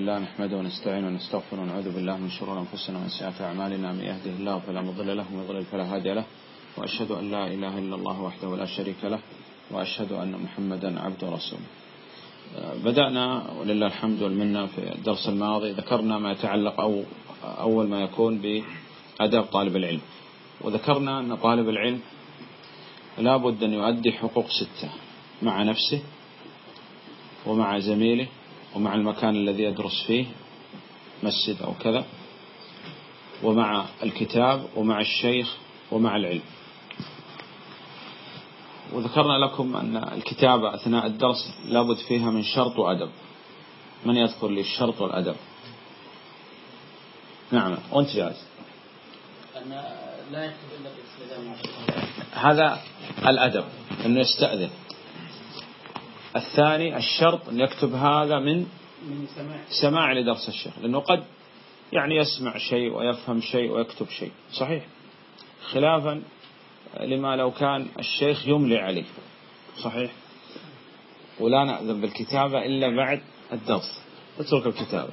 الله نحمده ونستعين ونستغفر ونعوذ بالله من شرور أنفسنا ومن سيئات أعمالنا من يهده الله فلا مضل له ومن يضلل فلا هادي له وأشهد أن لا إله إلا الله وحده لا شريك له وأشهد أن محمدا عبده ورسوله. بدأنا ولله الحمد والمنة في الدرس الماضي. ذكرنا ما يتعلق أو أول ما يكون بأداب طالب العلم. وذكرنا أن طالب العلم لا بد أن يؤدي حقوق ستة مع نفسه ومع زميله ومع المكان الذي يدرس فيه مسجد أو كذا ومع الكتاب ومع الشيخ ومع العلم. وذكرنا لكم أن الكتابة أثناء الدرس لابد فيها من شرط وأدب. من يذكر لي الشرط والأدب؟ نعم وانت جالس لا يكتب إلا هذا الأدب أنه يستأذن. الثاني الشرط أن يكتب هذا من سماع. لدرس الشيخ لأنه قد يعني يسمع شيء ويفهم شيء ويكتب شيء. صحيح. خلافا لما لو كان الشيخ يملي عليه. صحيح. ولا نأذن بالكتابة إلا بعد الدرس. اترك الكتابة.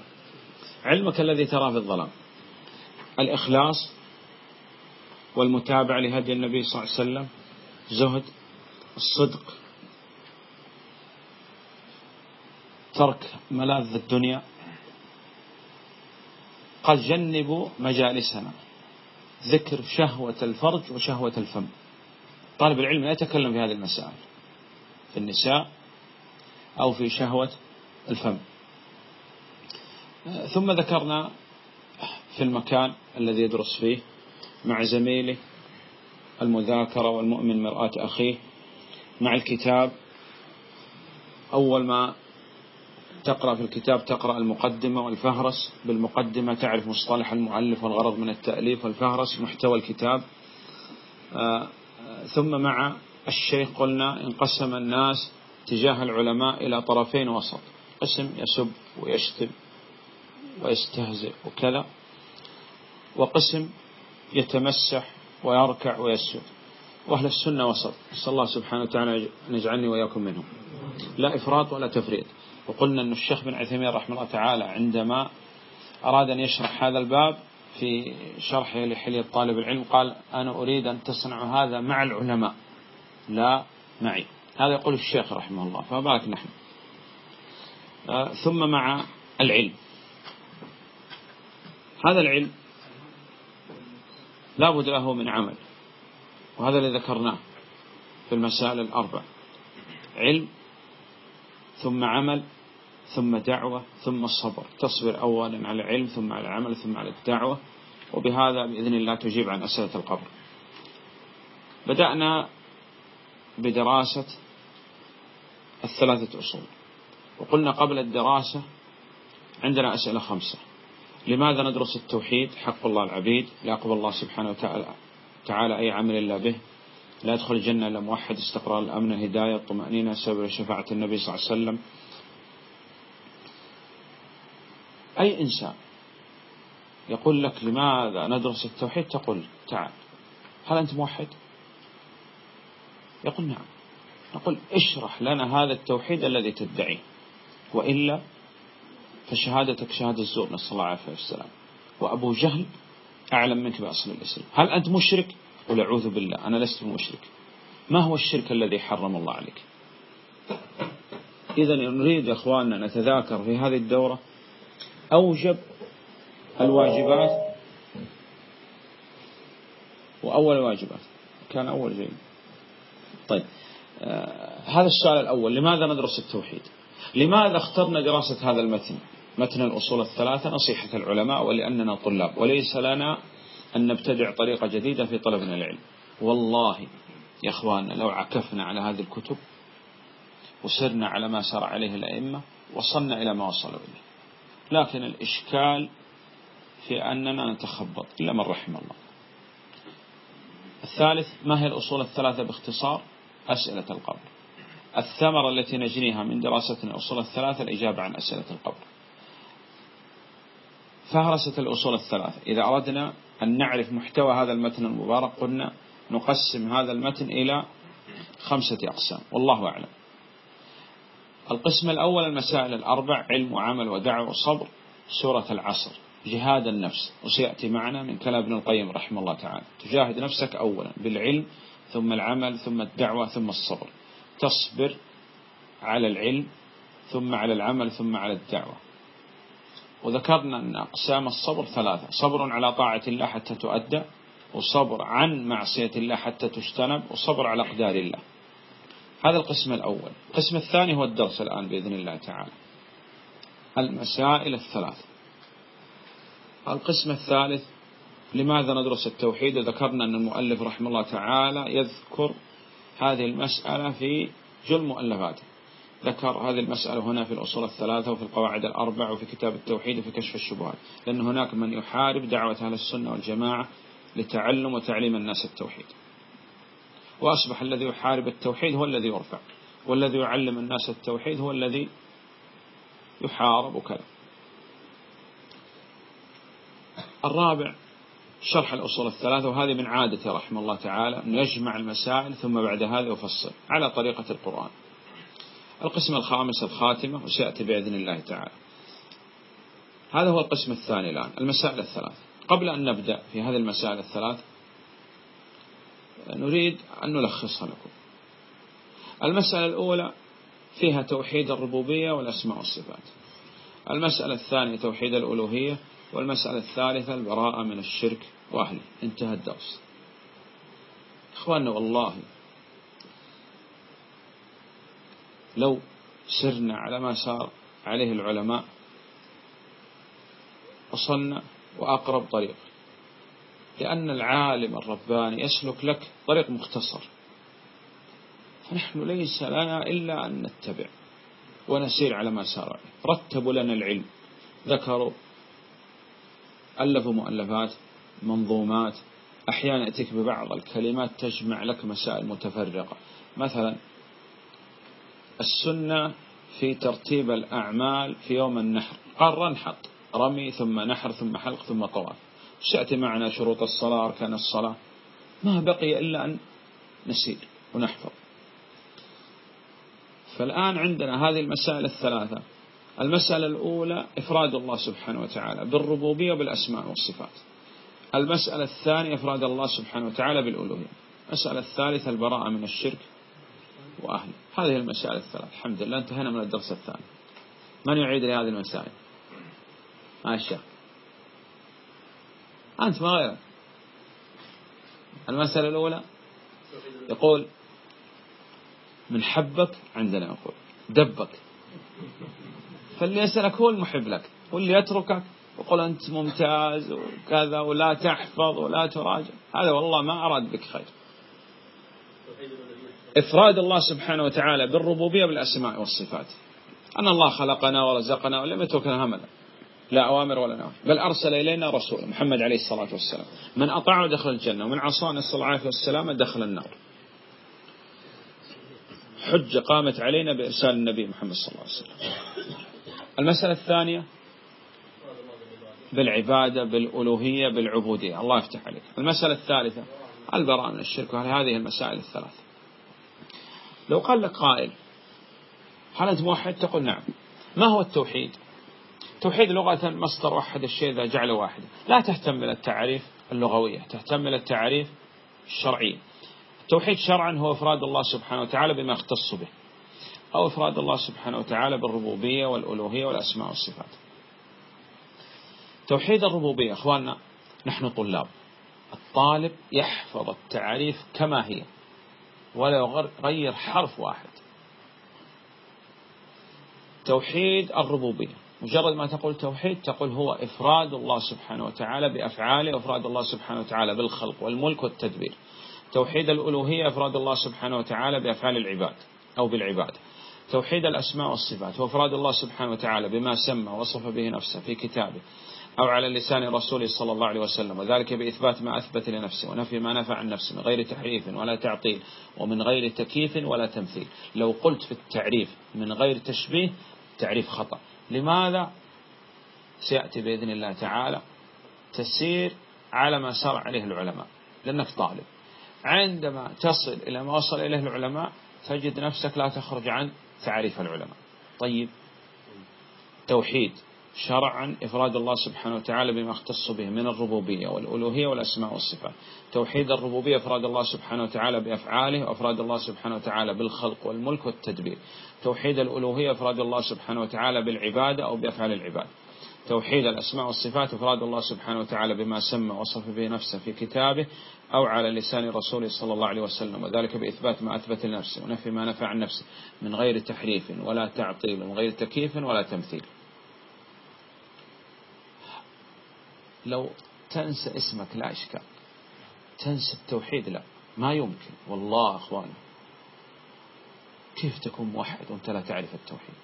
علمك الذي تراه في الظلام. الإخلاص والمتابعة لهدي النبي صلى الله عليه وسلم زهد الصدق ترك ملاذ الدنيا. قد جنبوا مجالسنا. ذكر شهوة الفرج وشهوة الفم. طالب العلم لا يتكلم في هذه المسائل. في النساء أو في شهوة الفم. ثم ذكرنا في المكان الذي يدرس فيه مع زميله المذاكرة والمؤمن مرآة أخيه مع الكتاب. أول ما تقرأ في الكتاب تقرأ المقدمة والفهرس. بالمقدمة تعرف مصطلح المؤلف والغرض من التأليف والفهرس محتوى الكتاب. آه، ثم مع الشيخ قلنا انقسم الناس تجاه العلماء إلى طرفين وسط. قسم يسب ويشتم ويستهزئ وكذا وقسم يتمسح ويركع ويسجد. وأهل السنة وسط. نسأل الله سبحانه وتعالى أن يجعلني وإياكم منهم. لا إفراط ولا تفريط. وقلنا أن الشيخ بن عثيمين رحمه الله تعالى عندما أراد أن يشرح هذا الباب في شرحه لحلية طالب العلم قال أنا أريد أن تصنع هذا مع العلماء لا معي. هذا يقول الشيخ رحمه الله فما بالك نحن آه، ثم مع العلم. هذا العلم لا بد له من عمل وهذا اللي ذكرناه في المسائل الأربع. علم ثم عمل ثم دعوة ثم الصبر تصبر أولا على العلم ثم على العمل ثم على الدعوة. وبهذا بإذن الله تجيب عن أسئلة القبر. بدأنا بدراسة الثلاثة أصول. وقلنا قبل الدراسة عندنا أسئلة خمسة. لماذا ندرس التوحيد؟ حق الله العبيد لا يقبل الله سبحانه وتعالى تعالى أي عمل إلا به. لا يدخل الجنة إلا موحد استقرار الأمن الهداية الطمأنينة سبب شفاعة النبي صلى الله عليه وسلم. أي إنسان يقول لك لماذا ندرس التوحيد؟ تقول تعال. هل أنت موحد؟ يقول نعم. نقول اشرح لنا هذا التوحيد الذي تدعيه وإلا فشهادتك شهادة الزور نسأل الله العافية والسلام. وأبو جهل أعلم منك بأصل الإسلام. هل أنت مشرك؟ قل أعوذ بالله أنا لست مشرك. ما هو الشرك الذي حرم الله عليك؟ إذا نريد يا أخواننا نتذاكر في هذه الدورة. أوجب الواجبات. وأول الواجبات. كان أول شيء. طيب. آه هذا السؤال الأول. لماذا ندرس التوحيد؟ لماذا اخترنا دراسة هذا المتن؟ متن الأصول الثلاثة نصيحة العلماء ولأننا طلاب. وليس لنا أن نبتدع طريقة جديدة في طلبنا العلم. والله يا أخواننا لو عكفنا على هذه الكتب وسرنا على ما سار عليه الأئمة وصلنا إلى ما وصلوا إليه. لكن الإشكال في أننا نتخبط إلا من رحم الله. الثالث ما هي الأصول الثلاثة باختصار؟ أسئلة القبر. الثمرة التي نجنيها من دراستنا الأصول الثلاثة الإجابة عن أسئلة القبر. فهرسة الأصول الثلاثة إذا أردنا أن نعرف محتوى هذا المتن المبارك قلنا نقسم هذا المتن إلى خمسة أقسام. والله أعلم. القسم الأول المسائل الأربع علم وعمل ودعوة وصبر. سورة العصر. جهاد النفس. وسيأتي معنا من كلام ابن القيم رحمه الله تعالى. تجاهد نفسك أولا بالعلم ثم العمل ثم الدعوة ثم الصبر. تصبر على العلم ثم على العمل ثم على الدعوة. وذكرنا أن أقسام الصبر ثلاثة. صبر على طاعة الله حتى تؤدى وصبر عن معصية الله حتى تجتنب وصبر على أقدار الله. هذا القسم الأول. القسم الثاني هو الدرس الآن بإذن الله تعالى. المسائل الثلاث القسم الثالث لماذا ندرس التوحيد؟ وذكرنا أن المؤلف رحمه الله تعالى يذكر هذه المسألة في جل مؤلفاته. ذكر هذه المسألة هنا في الأصول الثلاثة وفي القواعد الأربع وفي كتاب التوحيد وفي كشف الشبهات. لأن هناك من يحارب دعوة أهل السنة والجماعة لتعلم وتعليم الناس التوحيد. وأصبح الذي يحارب التوحيد هو الذي يرفع والذي يعلم الناس التوحيد هو الذي يحارب وكذا. الرابع شرح الأصول الثلاثة وهذه من عادته رحمه الله تعالى أن يجمع المسائل ثم بعد هذا يفصل على طريقة القرآن. القسم الخامس الخاتمة وسيأتي بإذن الله تعالى. هذا هو القسم الثاني الآن المسائل الثلاث. قبل أن نبدأ في هذه المسائل الثلاث نريد أن نلخصها لكم. المسألة الأولى فيها توحيد الربوبية والأسماء والصفات. المسألة الثانية توحيد الألوهية والمسألة الثالثة البراءة من الشرك وأهله. انتهى الدرس. إخواننا والله لو سرنا على ما سار عليه العلماء وصلنا وأقرب طريق. لأن العالم الرباني يسلك لك طريق مختصر. فنحن ليس لنا إلا أن نتبع ونسير على ما سار عليه. رتبوا لنا العلم. ذكروا ألفوا مؤلفات منظومات. أحيانا يأتيك ببعض الكلمات تجمع لك مسائل متفرقة. مثلا السنة في ترتيب الأعمال في يوم النحر. قال رنحط رمي ثم نحر ثم حلق ثم طواف. سيأتي معنا شروط الصلاة أركان الصلاة؟ ما بقي إلا أن نسير ونحفظ. فالآن عندنا هذه المسائل الثلاثة. المسألة الأولى إفراد الله سبحانه وتعالى بالربوبية وبالأسماء والصفات. المسألة الثانية إفراد الله سبحانه وتعالى بالألوهية. المسألة الثالثة البراءة من الشرك. وأهله هذه المسائل الثلاث. الحمد لله. انتهينا من الدرس الثاني. من يعيد لي هذه المسائل؟ ما أنت ما غيرك؟ المسألة الأولى يقول من حبك عندنا يقول دبك. فاللي يسألك هو المحب لك واللي يتركك يقول أنت ممتاز وكذا ولا تحفظ ولا تراجع. هذا والله ما أراد بك خير. إفراد الله سبحانه وتعالى بالربوبية بالأسماء والصفات. أن الله خلقنا ورزقنا ولم يتركنا هملا. لا أوامر ولا نواهي بل أرسل إلينا رسول محمد عليه الصلاة والسلام. من أطاعه دخل الجنة ومن عصاه الله العافية والسلامة دخل النار. حجة قامت علينا بإرسال النبي محمد صلى الله عليه وسلم. المسألة الثانية بالعبادة بالألوهية بالعبودية. الله يفتح عليك. المسألة الثالثة البراءة من الشرك. هذه المسائل الثلاث لو قال لك قائل هل موحد تقول نعم. ما هو التوحيد؟ توحيد لغة مصدر وحد الشيء إذا جعله واحدا لا تهتم بالتعريف اللغوية تهتم بالتعريف الشرعية التوحيد شرعا هو إفراد الله سبحانه وتعالى بما اختص به أو إفراد الله سبحانه وتعالى بالربوبية والألوهية والأسماء والصفات. توحيد الربوبية أخواننا نحن طلاب. الطالب يحفظ التعريف كما هي. ولا يغير حرف واحد. توحيد الربوبية. مجرد ما تقول توحيد تقول هو إفراد الله سبحانه وتعالى بأفعاله وإفراد الله سبحانه وتعالى بالخلق والملك والتدبير. توحيد الألوهية إفراد الله سبحانه وتعالى بأفعال العباد أو بالعباد. توحيد الأسماء والصفات وإفراد الله سبحانه وتعالى بما سمى وصف به نفسه في كتابه. أو على لسان رسوله صلى الله عليه وسلم وذلك بإثبات ما أثبت لنفسه ونفي ما نفع عن نفسه من غير تحريف ولا تعطيل ومن غير تكييف ولا تمثيل. لو قلت في التعريف من غير تشبيه تعريف خطأ. لماذا؟ سيأتي بإذن الله تعالى تسير على ما سار عليه العلماء لأنك طالب. عندما تصل إلى ما وصل إليه العلماء تجد نفسك لا تخرج عن تعريف العلماء. طيب. توحيد. شرعا إفراد الله سبحانه وتعالى بما اختص به من الربوبية والألوهية والأسماء والصفات. توحيد الربوبية إفراد الله سبحانه وتعالى بأفعاله وإفراد الله سبحانه وتعالى بالخلق والملك والتدبير. توحيد الألوهية إفراد الله سبحانه وتعالى بالعبادة أو بأفعال العباد. توحيد الأسماء والصفات إفراد الله سبحانه وتعالى بما سمى وصف به نفسه في كتابه أو على لسان رسوله صلى الله عليه وسلم وذلك بإثبات ما أثبت لنفسه ونفي ما نفع عن نفسه من غير تحريف ولا تعطيل وغير تكييف ولا تمثيل. لو تنسى اسمك لا إشكال. تنسى التوحيد لا. ما يمكن. والله أخواني. كيف تكون موحد وأنت لا تعرف التوحيد؟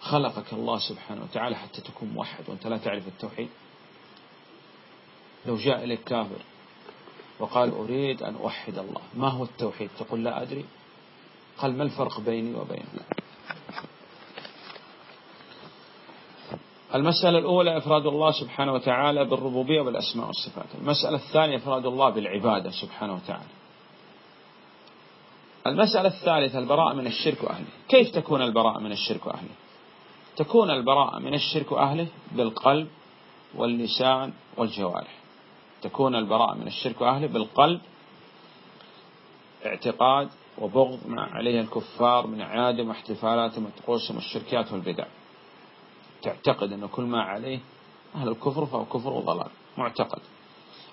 خلقك الله سبحانه وتعالى حتى تكون موحد وأنت لا تعرف التوحيد. لو جاء إليك كافر وقال أريد أن أوحد الله ما هو التوحيد؟ تقول لا أدري. قال ما الفرق بيني وبينه المسألة الأولى إفراد الله سبحانه وتعالى بالربوبية والأسماء والصفات. المسألة الثانية إفراد الله بالعبادة سبحانه وتعالى. المسألة الثالثة البراءة من الشرك وأهله. كيف تكون البراءة من الشرك وأهله؟ تكون البراءة من الشرك وأهله بالقلب واللسان والجوارح. تكون البراءة من الشرك وأهله بالقلب اعتقاد وبغض ما عليه الكفار من عادم واحتفالاتهم وطقوسهم والشركات والبدع. تعتقد أن كل ما عليه أهل الكفر فهو كفر وضلال معتقد.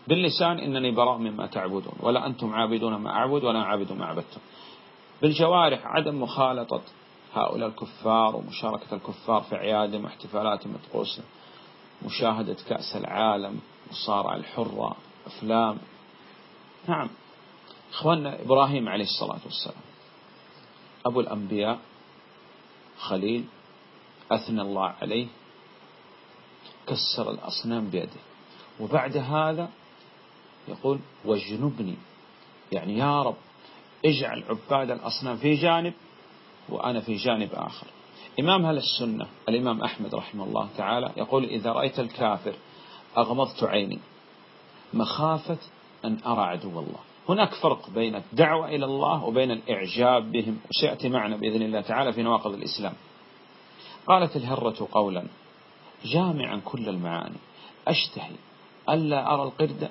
باللسان إنني براء مما تعبدون ولا أنتم عابدون ما أعبد ولا عابد ما عبدتم. بالجوارح عدم مخالطة هؤلاء الكفار ومشاركة الكفار في أعيادهم واحتفالاتهم وطقوسهم مشاهدة كأس العالم مصارعة الحرة أفلام. نعم. إخواننا إبراهيم عليه الصلاة والسلام أبو الأنبياء خليل أثنى الله عليه كسر الأصنام بيده. وبعد هذا يقول واجنبني يعني يا رب اجعل عباد الأصنام في جانب وأنا في جانب آخر. إمام أهل السنة الإمام أحمد رحمه الله تعالى يقول إذا رأيت الكافر أغمضت عيني مخافة أن أرى عدو الله. هناك فرق بين الدعوة إلى الله وبين الإعجاب بهم وسيأتي معنا بإذن الله تعالى في نواقض الإسلام. قالت الهرة قولا جامعا كل المعاني أشتهي ألا أرى القرد؟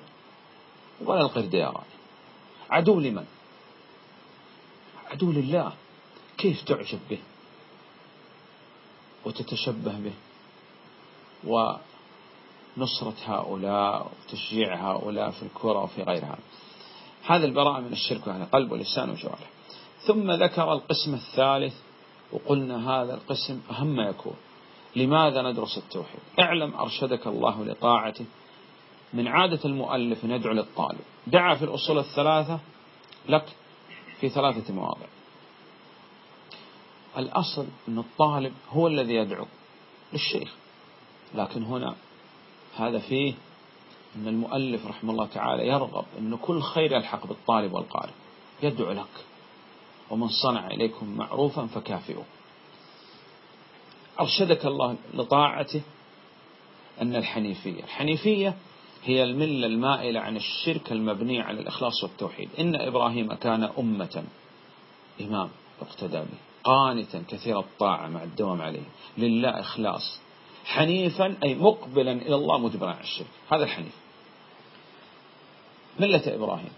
ولا القرد يراني عدو لمن؟ عدو لله. كيف تعجب به؟ وتتشبه به. ونصرة هؤلاء وتشجيع هؤلاء في الكرة وفي غيرها. هذا البراءة من الشرك يعني قلب ولسان وجوارح ثم ذكر القسم الثالث وقلنا هذا القسم أهم ما يكون. لماذا ندرس التوحيد؟ اعلم أرشدك الله لطاعته. من عادة المؤلف أن يدعو للطالب. دعا في الأصول الثلاثة لك في ثلاثة مواضع. الأصل أن الطالب هو الذي يدعو للشيخ. لكن هنا هذا فيه أن المؤلف رحمه الله تعالى يرغب أن كل خير يلحق بالطالب والقارئ. يدعو لك. ومن صنع إليكم معروفا فكافئوا أرشدك الله لطاعته أن الحنيفية الحنيفية هي الملة المائلة عن الشرك المبني على الإخلاص والتوحيد. إن إبراهيم كان أمة إمام اقتدى به قانتا كثير الطاعة مع الدوام عليه لله إخلاص. حنيفا أي مقبلا إلى الله مدبرا عن الشرك. هذا الحنيف. ملة إبراهيم.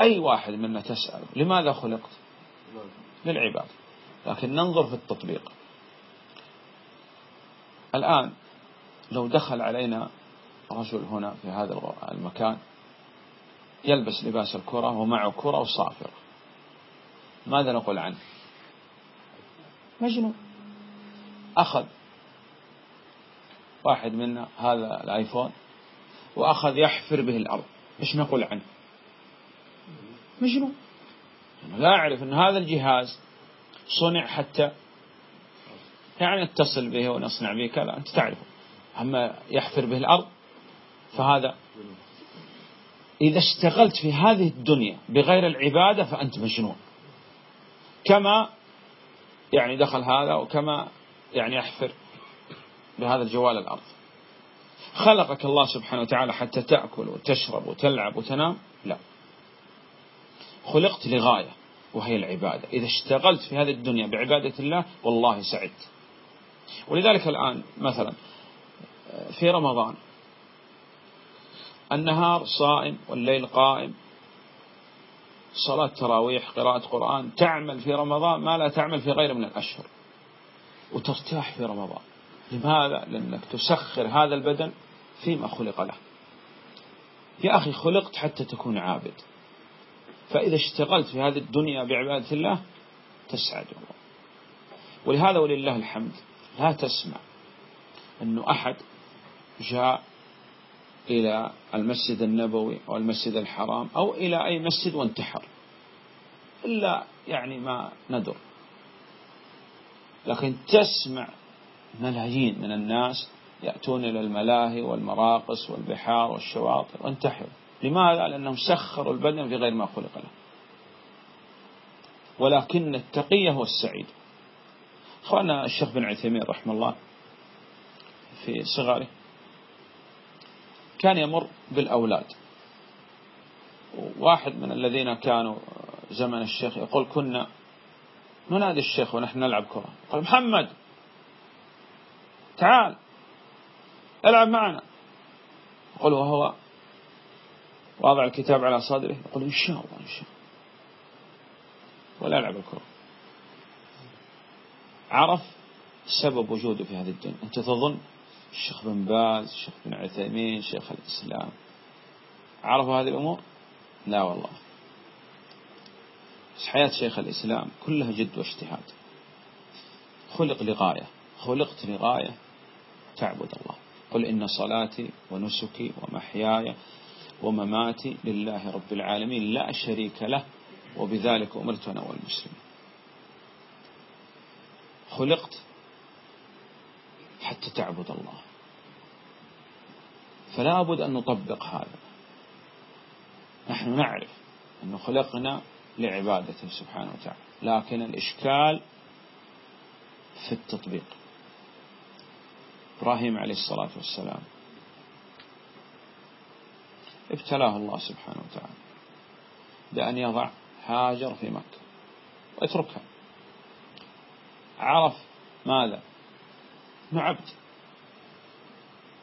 أي واحد منا تسأل لماذا خلقت؟ للعباد. لكن ننظر في التطبيق. الآن لو دخل علينا رجل هنا في هذا المكان يلبس لباس الكرة ومعه كرة وصافرة. ماذا نقول عنه؟ مجنون. أخذ واحد منا هذا الآيفون وأخذ يحفر به الأرض. إيش نقول عنه؟ مجنون لا أعرف أن هذا الجهاز صنع حتى يعني نتصل به ونصنع به كذا أنت تعرفه. أما يحفر به الأرض فهذا إذا اشتغلت في هذه الدنيا بغير العبادة فأنت مجنون. كما يعني دخل هذا وكما يعني يحفر بهذا الجوال الأرض. خلقك الله سبحانه وتعالى حتى تأكل وتشرب وتلعب وتنام؟ لا. خلقت لغاية وهي العبادة. إذا اشتغلت في هذه الدنيا بعبادة الله والله سعدت ولذلك الآن مثلا في رمضان النهار صائم والليل قائم صلاة تراويح قراءة قرآن تعمل في رمضان ما لا تعمل في غير من الأشهر. وترتاح في رمضان. لماذا؟ لأنك تسخر هذا البدن فيما خلق له. يا أخي خلقت حتى تكون عابد. فإذا اشتغلت في هذه الدنيا بعبادة الله تسعد الله. ولهذا ولله الحمد لا تسمع أنه أحد جاء إلى المسجد النبوي أو المسجد الحرام أو إلى أي مسجد وانتحر إلا يعني ما ندر. لكن تسمع ملايين من الناس يأتون إلى الملاهي والمراقص والبحار والشواطئ وانتحروا لماذا؟ لأنهم سخروا البدن في غير ما خلق له ولكن التقي هو السعيد. أخوانا الشيخ بن عثيمين رحمه الله في صغره كان يمر بالأولاد. واحد من الذين كانوا زمن الشيخ يقول كنا ننادي الشيخ ونحن نلعب كرة. قال محمد تعال العب معنا. يقول وهو واضع الكتاب على صدره. يقول إن شاء الله إن شاء الله. ولا يلعب الكرة عرف سبب وجوده في هذه الدنيا. أنت تظن الشيخ بن باز الشيخ بن عثيمين شيخ الإسلام. عرفوا هذه الأمور؟ لا والله. حياة شيخ الإسلام كلها جد واجتهاد. خلق لغاية. خلقت لغاية تعبد الله. قل إن صلاتي ونسكي ومحياي ومماتي لله رب العالمين لا شريك له وبذلك أمرت أنا والمسلمين خلقت حتى تعبد الله. فلا بد أن نطبق هذا. نحن نعرف أنه خلقنا لعبادته سبحانه وتعالى لكن الإشكال في التطبيق. إبراهيم عليه الصلاة والسلام ابتلاه الله سبحانه وتعالى بأن يضع هاجر في مكة ويتركها. عرف ماذا؟ عبد.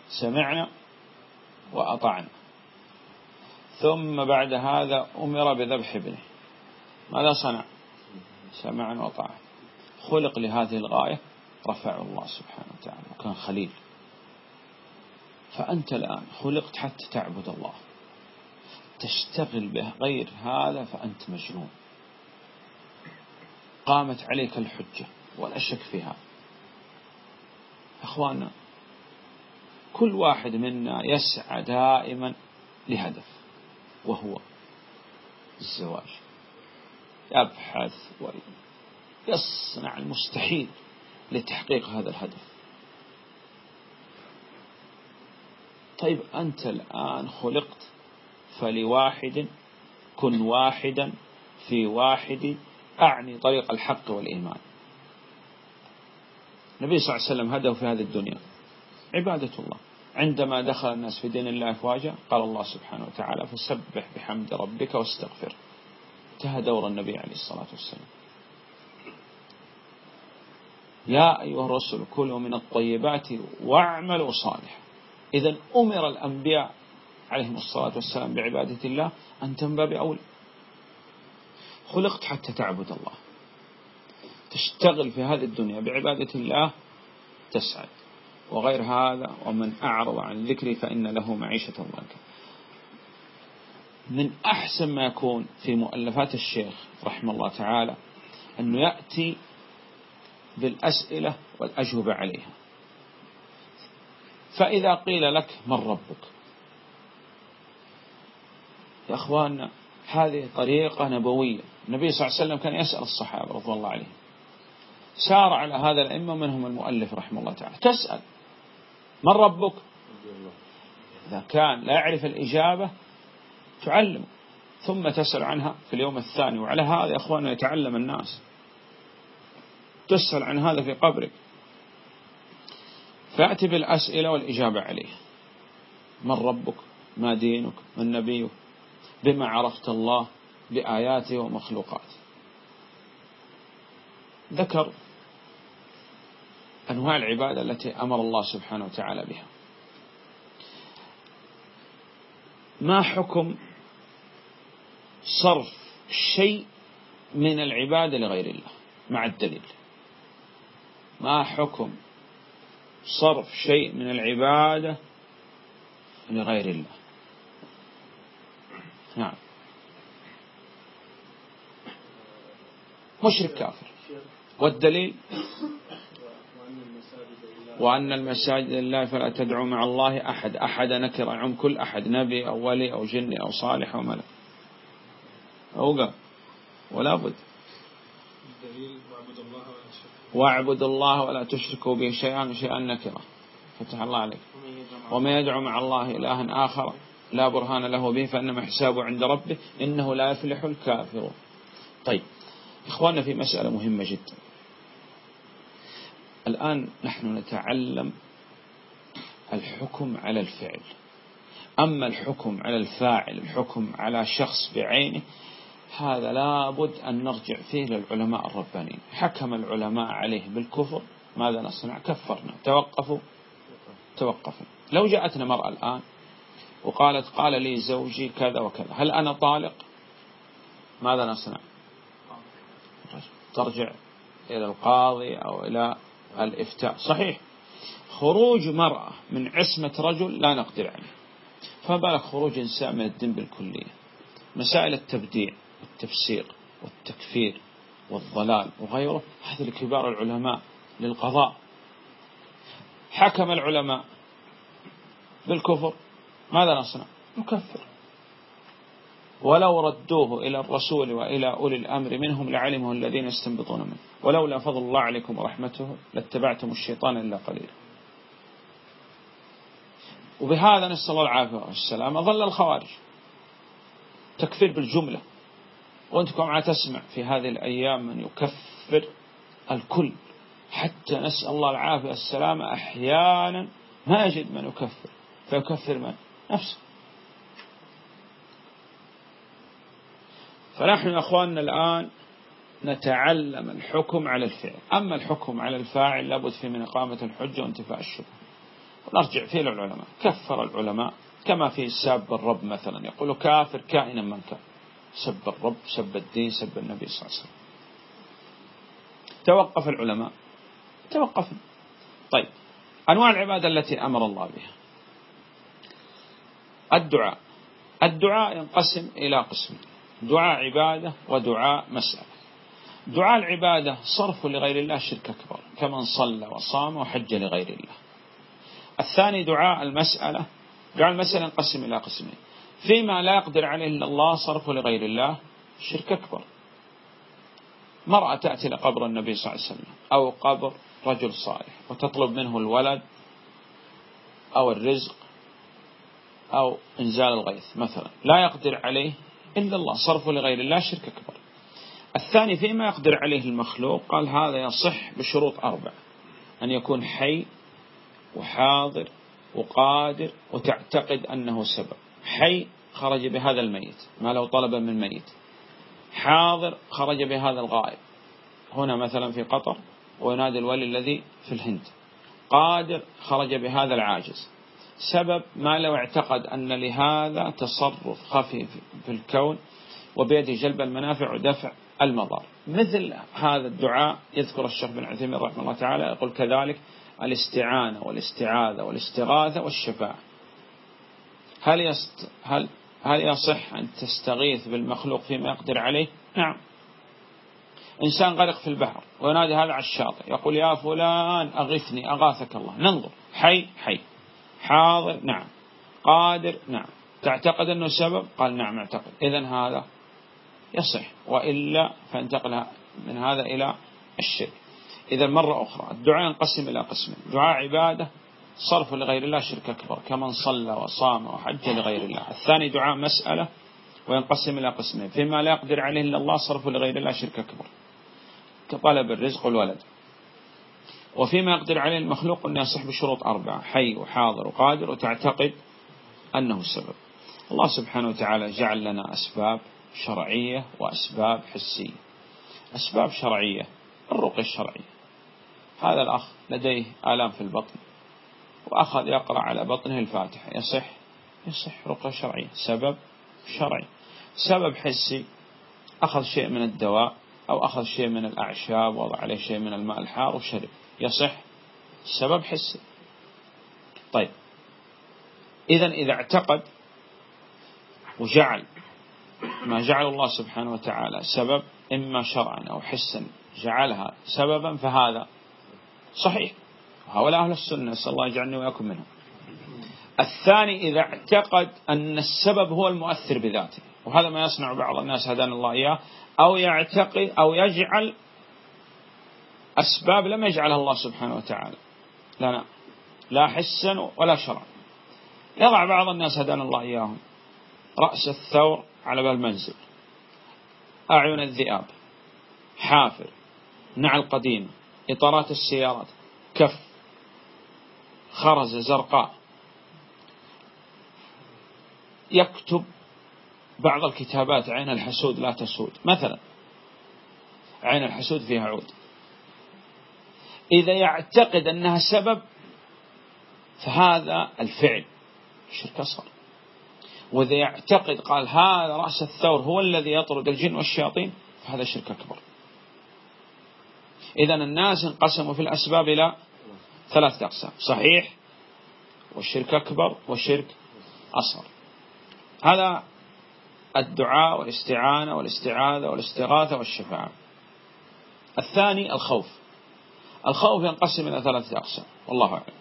سمعنا وأطعنا. ثم بعد هذا أمر بذبح ابنه. ماذا صنع؟ سمعنا وأطعنا. خلق لهذه الغاية رفعه الله سبحانه وتعالى. وكان خليل. فأنت الآن خلقت حتى تعبد الله. تشتغل بغير هذا فأنت مجنون. قامت عليك الحجة ولا شك في هذا أخوانا كل واحد منا يسعى دائما لهدف وهو الزواج. يبحث ويصنع المستحيل لتحقيق هذا الهدف. طيب أنت الآن خلقت فلواحد كن واحدا في واحد أعني طريق الحق والإيمان. النبي صلى الله عليه وسلم هدف في هذه الدنيا. عبادة الله. عندما دخل الناس في دين الله أفواجا قال الله سبحانه وتعالى فسبح بحمد ربك واستغفر. انتهى دور النبي عليه الصلاة والسلام. يا أيها الرسل كلوا من الطيبات واعملوا صالحا. إذا أمر الأنبياء عليهم الصلاة والسلام بعبادة الله أنت من باب خلقت حتى تعبد الله. تشتغل في هذه الدنيا بعبادة الله تسعد. وغير هذا ومن أعرض عن ذكري فإن له معيشة ضنكا من أحسن ما يكون في مؤلفات الشيخ رحمه الله تعالى أنه يأتي بالأسئلة والأجوبة عليها. فإذا قيل لك من ربك؟ يا أخواننا هذه طريقة نبوية. النبي صلى الله عليه وسلم كان يسأل الصحابة رضي الله عليهم. سار على هذا الأئمة منهم المؤلف رحمه الله تعالى. تسأل من ربك؟ إذا كان لا يعرف الإجابة تعلم. ثم تسأل عنها في اليوم الثاني. وعلى هذا يا أخواننا يتعلم الناس. تسأل عن هذا في قبرك. فأتي بالأسئلة والإجابة عليه من ربك؟ ما دينك؟ من نبيك؟ بما عرفت الله بآياته ومخلوقاته. ذكر أنواع العبادة التي أمر الله سبحانه وتعالى بها. ما حكم صرف شيء من العبادة لغير الله مع الدليل؟ ما حكم صرف شيء من العبادة لغير الله؟ نعم. مشرك كافر. والدليل؟ وأن المساجد لله فلا تدعوا مع الله أحد. أحد نكر عم كل أحد نبي أو ولي أو جني أو صالح أو ملك. أوقع. ولا بد. واعبد الله ولا تشركوا به شيئا شيئا نكرة فتح الله عليك. ومن يدعو مع الله إلها آخر. لا برهان له به فإنما حسابه عند ربه إنه لا يفلح الكافرون طيب إخواننا في مسألة مهمة جدا. الآن نحن نتعلم الحكم على الفعل. أما الحكم على الفاعل الحكم على شخص بعينه هذا لابد أن نرجع فيه للعلماء الربانيين. حكم العلماء عليه بالكفر ماذا نصنع؟ كفرنا. توقفوا. توقفوا. لو جاءتنا مرأة الآن وقالت قال لي زوجي كذا وكذا. هل أنا طالق؟ ماذا نصنع؟ ترجع إلى القاضي أو إلى الإفتاء. صحيح. خروج مرأة من عصمة رجل لا نقدر عليه. فما بالك خروج إنسان من الدين بالكلية؟ مسائل التبديع والتفسير والتكفير والضلال وغيره هذه لكبار العلماء للقضاء. حكم العلماء بالكفر ماذا نصنع؟ نكفر. ولو ردوه إلى الرسول وإلى أولي الأمر منهم لعلمه الذين يستنبطون منه. ولولا فضل الله عليكم ورحمته لاتبعتم الشيطان إلا قليلا. وبهذا نسأل الله العافية والسلام. ظل الخوارج. تكفير بالجملة. وأنتم على تسمع في هذه الأيام من يكفر الكل. حتى نسأل الله العافية والسلامة أحيانا ما يجد من يكفر. فيكفر من؟ نفسه. فنحن أخواننا الآن نتعلم الحكم على الفعل. أما الحكم على الفاعل لابد فيه من إقامة الحجة وانتفاء الشبهة. ونرجع فيه للعلماء. كفر العلماء كما في ساب الرب مثلا. يقول كافر كائنا من كان. سب الرب سب الدين سب النبي صلى الله عليه وسلم. توقف العلماء. توقف طيب. أنواع العبادة التي أمر الله بها. الدعاء. الدعاء ينقسم إلى قسمين دعاء عبادة ودعاء مسألة. دعاء العبادة صرف لغير الله شرك أكبر كمن صلى وصام وحج لغير الله. الثاني دعاء المسألة دعاء المسألة ينقسم إلى قسمين فيما لا يقدر عليه إلا الله صرفه لغير الله شرك أكبر. مرأة تأتي لقبر النبي صلى الله عليه وسلم أو قبر رجل صالح وتطلب منه الولد أو الرزق أو إنزال الغيث مثلا. لا يقدر عليه إلا الله صرفه لغير الله شرك أكبر. الثاني فيما يقدر عليه المخلوق قال هذا يصح بشروط أربع. أن يكون حي وحاضر وقادر وتعتقد أنه سبب. حي خرج بهذا الميت ما لو طلب من ميت. حاضر خرج بهذا الغائب. هنا مثلا في قطر وينادي الولي الذي في الهند. قادر خرج بهذا العاجز. سبب ما لو اعتقد أن لهذا تصرف خفي في الكون وبيده جلب المنافع ودفع المضار مثل هذا الدعاء يذكر الشيخ بن عثيمين رحمه الله تعالى يقول كذلك الاستعانة والاستعاذة والاستغاثة والشفاعة هل يست هل هل يصح أن تستغيث بالمخلوق فيما يقدر عليه؟ نعم. إنسان غرق في البحر وينادي هذا على الشاطئ يقول يا فلان أغثني أغاثك الله. ننظر. حي حي. حاضر؟ نعم. قادر؟ نعم. تعتقد أنه سبب؟ قال نعم أعتقد. إذا هذا يصح. وإلا فانتقل من هذا إلى الشرك. إذا مرة أخرى الدعاء ينقسم إلى قسمين. دعاء عبادة صرف لغير الله شرك أكبر. كمن صلى وصام وحج لغير الله. الثاني دعاء مسألة وينقسم إلى قسمين. فيما لا يقدر عليه إلا الله صرف لغير الله شرك أكبر. كطلب الرزق والولد. وفيما يقدر عليه المخلوق أن يصح بشروط أربعة حي وحاضر وقادر وتعتقد أنه السبب. الله سبحانه وتعالى جعل لنا أسباب شرعية وأسباب حسية. أسباب شرعية الرقية الشرعية هذا الأخ لديه آلام في البطن وأخذ يقرأ على بطنه الفاتحة. يصح؟ يصح رقية شرعية سبب شرعي. سبب حسي أخذ شيء من الدواء أو أخذ شيء من الأعشاب وضع عليه شيء من الماء الحار وشرب. يصح؟ سبب حسي طيب. إذا إذا اعتقد وجعل ما جعل الله سبحانه وتعالى سبب إما شرعا أو حسا جعلها سببا فهذا صحيح. وهؤلاء أهل السنة نسأل الله يجعلني وياكم منهم. الثاني إذا اعتقد أن السبب هو المؤثر بذاته وهذا ما يصنع بعض الناس هدانا الله إياه. أو يعتقد أو يجعل أسباب لم يجعلها الله سبحانه وتعالى. لا لا. حسا ولا شرعا يضع بعض الناس هدانا الله إياهم. رأس الثور على باب المنزل. أعين الذئاب. حافر نعل قديمة إطارات السيارات. كف. خرزة زرقاء. يكتب بعض الكتابات عين الحسود لا تسود. مثلا عين الحسود فيها عود. إذا يعتقد أنها سبب فهذا الفعل شرك أصغر. وإذا يعتقد قال هذا رأس الثور هو الذي يطرد الجن والشياطين فهذا شرك أكبر. إذا الناس انقسموا في الأسباب إلى ثلاثة أقسام صحيح والشرك أكبر والشرك أصغر. هذا الدعاء والاستعانة والاستعاذة والاستغاثة والشفاعة. الثاني الخوف. الخوف ينقسم إلى ثلاثة أقسام. والله أعلم.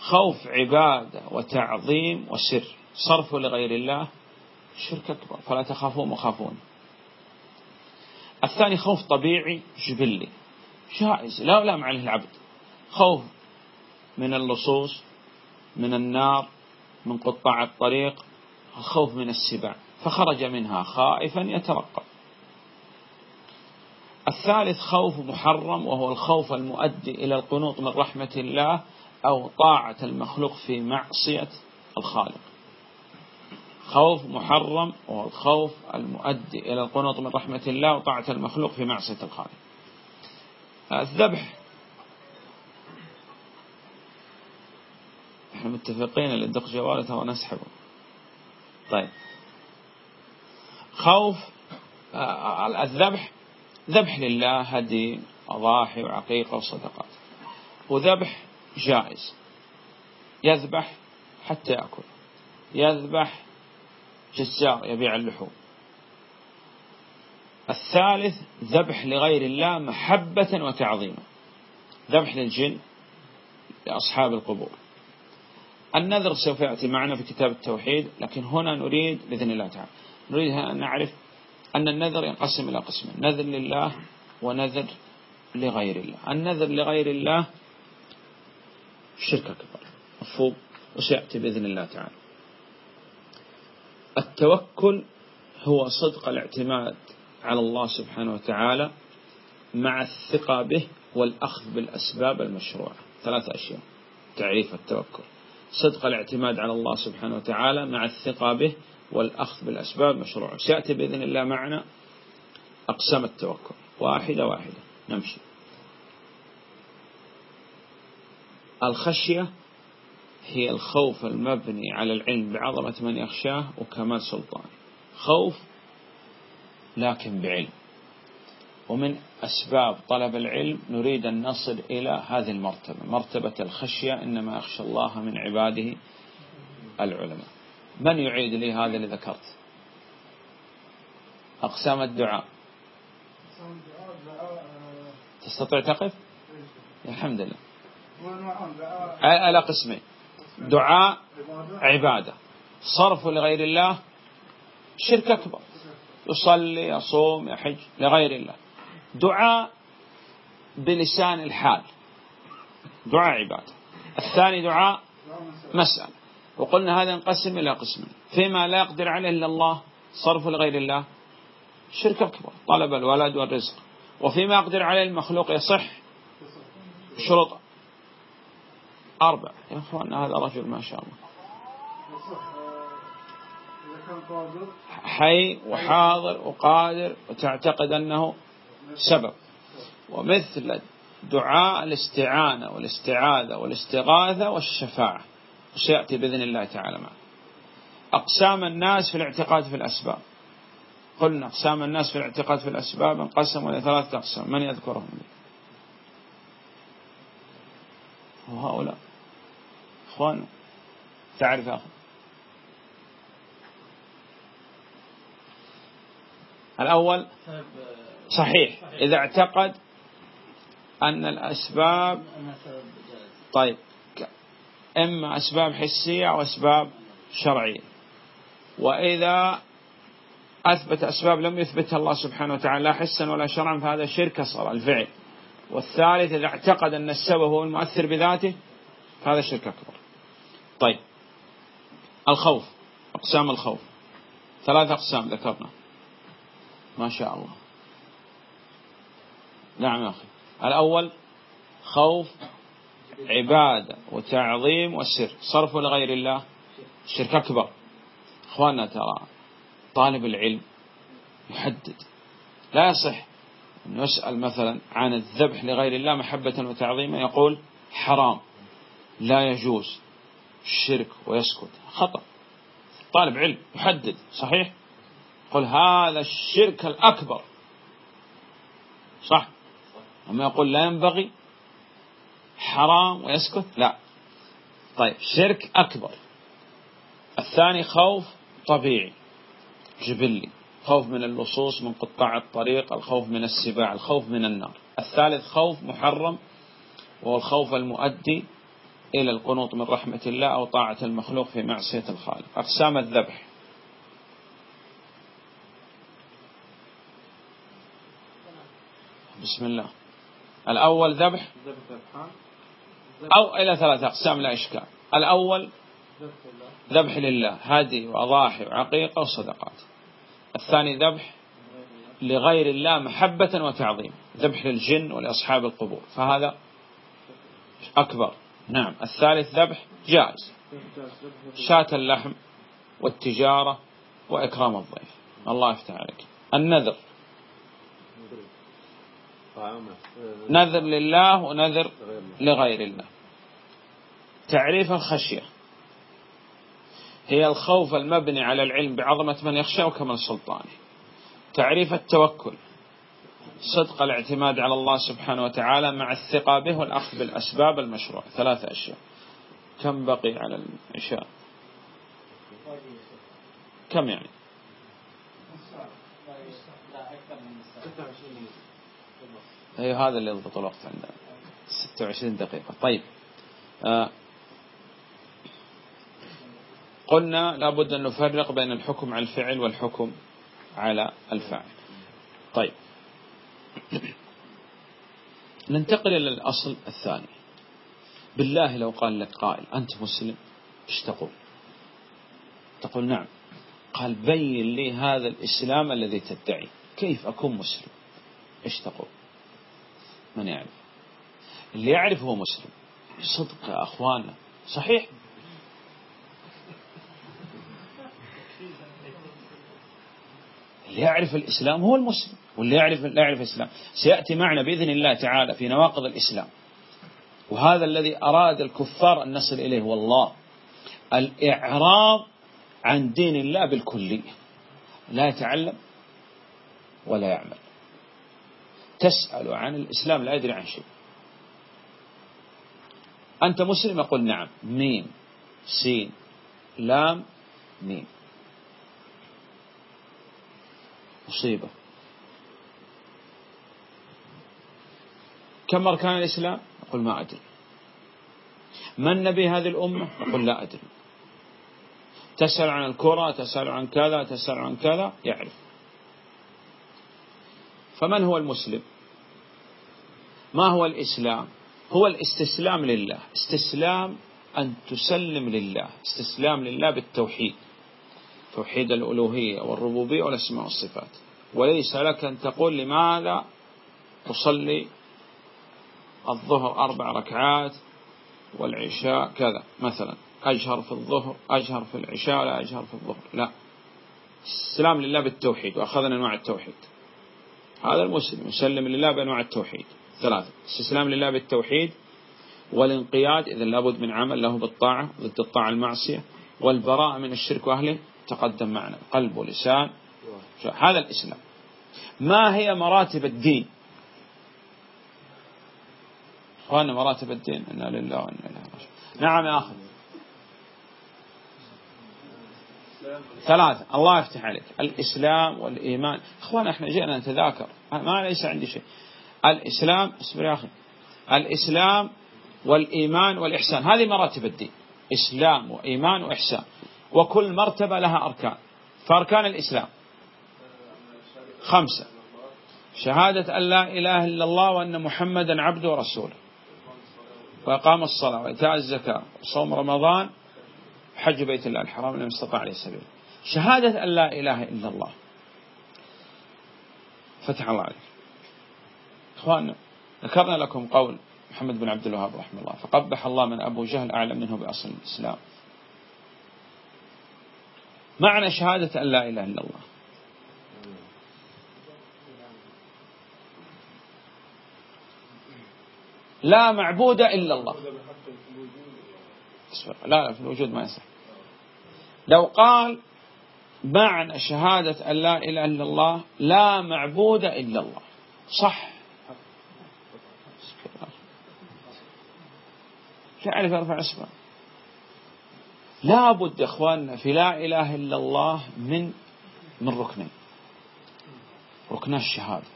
خوف عبادة وتعظيم وسر. صرف لغير الله شرك أكبر. فلا تخافون وخافون الثاني خوف طبيعي جبلي. جائز. لا يلام عليه العبد. خوف من اللصوص من النار من قطاع الطريق الخوف من السباع. فخرج منها خائفا يترقب. الثالث خوف محرم وهو الخوف المؤدي إلى القنوط من رحمة الله أو طاعة المخلوق في معصية الخالق. خوف محرم وهو الخوف المؤدي إلى القنوط من رحمة الله وطاعة المخلوق في معصية الخالق. الذبح. إحنا متفقين اللي يدق جوالة ترى نسحبه طيب. خوف آه، الذبح ذبح لله هدي أضاحي وعقيقة وصدقات. وذبح جائز. يذبح حتى يأكل. يذبح جزار يبيع اللحوم. الثالث ذبح لغير الله محبة وتعظيما. ذبح للجن لأصحاب القبور. النذر سوف يأتي معنا في كتاب التوحيد لكن هنا نريد بإذن الله تعالى. نريد أن نعرف أن النذر ينقسم إلى قسمين نذر لله ونذر لغير الله. النذر لغير الله شرك أكبر مفهوم؟ وسيأتي بإذن الله تعالى. التوكل هو صدق الاعتماد على الله سبحانه وتعالى مع الثقة به والأخذ بالأسباب المشروعة. ثلاث أشياء. تعريف التوكل. صدق الاعتماد على الله سبحانه وتعالى مع الثقة به والأخذ بالأسباب مشروعة سيأتي بإذن الله معنا أقسام التوكل. واحدة واحدة. نمشي. الخشية هي الخوف المبني على العلم بعظمة من يخشاه وكمال سلطانه خوف لكن بعلم. ومن أسباب طلب العلم نريد أن نصل إلى هذه المرتبة. مرتبة الخشية إنما يخشى الله من عباده العلماء. من يعيد لي هذا اللي ذكرت؟ أقسام الدعاء. تستطيع تقف؟ الحمد لله. على قسمين. دعاء عبادة. صرف لغير الله شرك أكبر. يصلي يصوم يحج لغير الله. دعاء بلسان الحال. دعاء عبادة. الثاني دعاء مسألة. وقلنا هذا ينقسم إلى قسمين. فيما لا يقدر عليه إلا الله صرف لغير الله شرك أكبر طلب الولد والرزق. وفيما يقدر عليه المخلوق يصح شروط أربع. يا أخوان هذا رجل ما شاء الله. حي وحاضر وقادر وتعتقد أنه سبب. ومثل دعاء الاستعانة والاستعاذة والاستغاثة والشفاعة. وسيأتي بإذن الله تعالى معه أقسام الناس في الاعتقاد في الأسباب. قلنا أقسام الناس في الاعتقاد في الأسباب انقسموا إلى ثلاثة أقسام. من يذكرهم؟ لي وهؤلاء إخوان تعرف أخي. الأول صحيح. إذا اعتقد أن الأسباب طيب. إما أسباب حسية أو أسباب شرعية. وإذا أثبت أسباب لم يثبتها الله سبحانه وتعالى لا حسا ولا شرعا فهذا شرك صار الفعل. والثالث إذا اعتقد أن السبب هو المؤثر بذاته فهذا شرك أكبر. طيب. الخوف أقسام الخوف. ثلاث أقسام ذكرنا. ما شاء الله. نعم يا أخي. الأول خوف عبادة وتعظيم والسر صرف لغير الله؟ شرك أكبر. أخواننا ترى طالب العلم يحدد لا يصح أن يسأل مثلا عن الذبح لغير الله محبة وتعظيما. يقول حرام. لا يجوز الشرك ويسكت. خطأ. طالب علم يحدد صحيح؟ قل هذا الشرك الأكبر. صح. أما يقول لا ينبغي حرام ويسكت؟ لا. طيب شرك أكبر. الثاني خوف طبيعي جبلي. خوف من اللصوص من قطاع الطريق الخوف من السباع الخوف من النار. الثالث خوف محرم وهو الخوف المؤدي إلى القنوط من رحمة الله أو طاعة المخلوق في معصية الخالق. أقسام الذبح. بسم الله. الأول ذبح. أو إلى ثلاثة أقسام لا إشكال. الأول ذبح لله هدي وأضاحي وعقيقة وصدقات. الثاني ذبح لغير الله محبة وتعظيم ذبح للجن ولأصحاب القبور. فهذا أكبر. نعم. الثالث ذبح جائز. شاة اللحم والتجارة وإكرام الضيف. الله يفتح عليك. النذر. نذر لله ونذر لغير الله. تعريف الخشية هي الخوف المبني على العلم بعظمة من يخشى وكمال سلطانه. تعريف التوكل. صدق الاعتماد على الله سبحانه وتعالى مع الثقة به والأخذ بالأسباب المشروع. ثلاثة أشياء. كم بقي على العشاء؟ كم يعني؟ أي هذا اللي يضبط الوقت عندنا 26 دقيقة. طيب آه قلنا لابد أن نفرق بين الحكم على الفعل والحكم على الفاعل. طيب ننتقل إلى الأصل الثاني. بالله لو قال لك قائل أنت مسلم؟ إيش تقول؟ تقول نعم. قال بين لي هذا الإسلام الذي تدعي كيف أكون مسلم؟ إيش تقول؟ من يعرف. اللي يعرف هو مسلم. صدق يا أخوانا. صحيح؟ اللي يعرف الإسلام هو المسلم واللي يعرف لا يعرف الإسلام. سيأتي معنا بإذن الله تعالى في نواقض الإسلام. وهذا الذي أراد الكفار أن نصل إليه والله. الإعراض عن دين الله بالكلية. لا يتعلم ولا يعمل. تسأل عن الإسلام لا يدري عن شيء. أنت مسلم؟ يقول نعم. ميم. سين. لام. ميم. مصيبة. كم أركان الإسلام؟ أقول ما أدري. من نبي هذه الأمة؟ أقول لا أدري. تسأل عن الكرة تسأل عن كذا تسأل عن كذا يعرف. فمن هو المسلم؟ ما هو الإسلام؟ هو الاستسلام لله. استسلام أن تسلم لله. استسلام لله بالتوحيد. توحيد الألوهية والربوبية والأسماء والصفات. وليس لك أن تقول لماذا أصلي الظهر أربع ركعات والعشاء كذا؟ مثلا أجهر في الظهر أجهر في العشاء لا أجهر في الظهر. لا. السلام لله بالتوحيد وأخذنا أنواع التوحيد. هذا المسلم يسلم لله بأنواع التوحيد. ثلاثة. استسلام لله بالتوحيد والانقياد إذا لابد من عمل له بالطاعة ضد الطاعة المعصية والبراءة من الشرك وأهله تقدم معنا. قلب ولسان. هذا الإسلام. ما هي مراتب الدين؟ أخوانا مراتب الدين. إنا لله وإنا إليه راجعون. نعم يا أخي. ثلاثة. الله يفتح عليك. الإسلام والإيمان. أخوانا إحنا جئنا نتذاكر. ما ليس عندي شيء. الإسلام اصبر يا أخي. الإسلام والإيمان والإحسان. هذه مراتب الدين. إسلام وإيمان وإحسان. وكل مرتبة لها أركان. فأركان الإسلام. خمسة. شهادة أن لا إله إلا الله وأن محمدا عبده ورسوله. وإقام الصلاة وإيتاء الزكاة. وصوم رمضان. حج بيت الله الحرام. لمن استطاع عليه السبيل شهادة أن لا إله إلا الله. فتح الله عليك. إخواننا ذكرنا لكم قول محمد بن عبد الوهاب رحمه الله فقبح الله من أبو جهل أعلم منه بأصل الإسلام. معنى شهادة أن لا إله إلا الله. لا معبود إلا الله. لا لا في الوجود ما يصح. لو قال معنى شهادة أن لا إله إلا الله لا معبود إلا الله. صح. تعرف أرفع اسمه. لابد يا إخواننا في لا إله إلا الله من من ركنين. ركن الشهادة.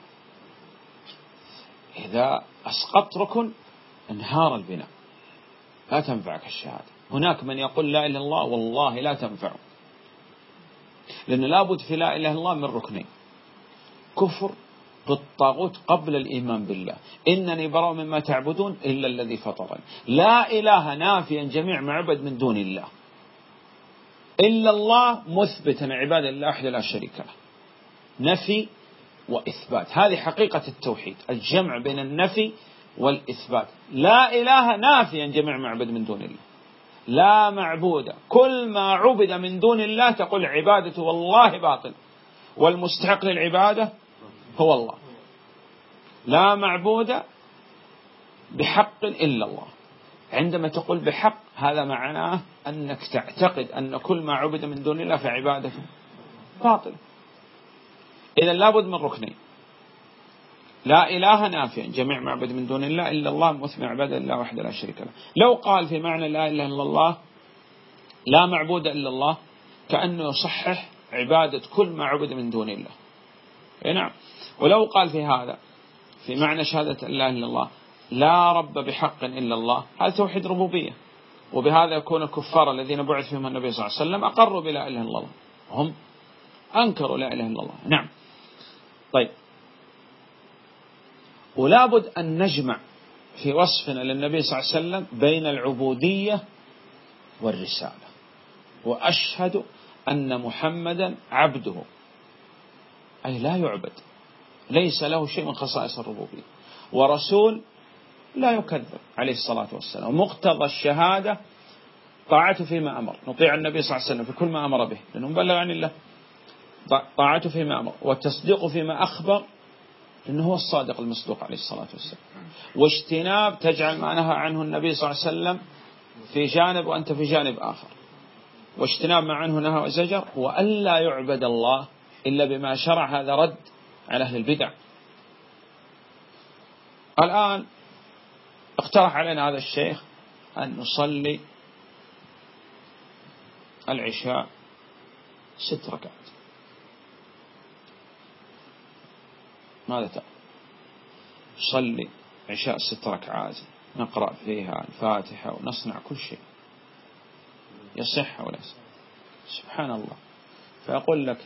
إذا أسقطت ركن انهار البناء. لا تنفعك الشهادة. هناك من يقول لا إله إلا الله والله لا تنفعه لأن لابد في لا إله إلا الله من ركنين. كفر بالطاغوت قبل الإيمان بالله. إنني براء مما تعبدون إلا الذي فطرني. لا إله نافيا جميع معبد من دون الله. إلا الله مثبتا عباد الله وحده لا شريك له. نفي وإثبات. هذه حقيقة التوحيد الجمع بين النفي والإثبات. لا إله نافيا جميع معبد من دون الله. لا معبود. كل ما عبد من دون الله تقول عبادته والله باطل. والمستحق للعبادة هو الله. لا معبود بحق إلا الله. عندما تقول بحق هذا معناه أنك تعتقد أن كل ما عبد من دون الله فعبادته باطل. إذا لابد من ركنين. لا إله نافع جميع معبد من دون الله إلا الله مثنى عباد الله وحده لا شريك له. لو قال في معنى لا إله إلا الله لا معبود إلا الله كأنه يصحح عبادة كل ما عبد من دون الله. إيه نعم. ولو قال في هذا في معنى شهادة لا إله إلا الله لا رب بحق إلا الله هذا توحيد ربوبية. وبهذا يكون الكفار الذين بعث فيهم النبي صلى الله عليه وسلم أقروا بلا إله إلا الله. هم أنكروا لا إله إلا الله. نعم. طيب. ولا بد أن نجمع في وصفنا للنبي صلى الله عليه وسلم بين العبودية والرسالة. وأشهد أن محمدا عبده. أي لا يعبد. ليس له شيء من خصائص الربوبية. ورسول لا يكذب عليه الصلاة والسلام. مقتضى الشهادة طاعته فيما أمر. نطيع النبي صلى الله عليه وسلم في كل ما أمر به. لأنه مبلغ عن الله. طاعته فيما أمر. والتصديق فيما أخبر لأنه هو الصادق المصدوق عليه الصلاة والسلام. واجتناب تجعل ما نهى عنه النبي صلى الله عليه وسلم في جانب وأنت في جانب آخر. واجتناب ما عنه نهى وزجر. وألا يعبد الله إلا بما شرع هذا رد على أهل البدع. الآن اقترح علينا هذا الشيخ أن نصلي العشاء ست ركعات. ماذا تأمر نصلي عشاء ست ركعات نقرأ فيها الفاتحة ونصنع كل شيء. يصح ولا يصح؟ سبحان الله. فأقول لك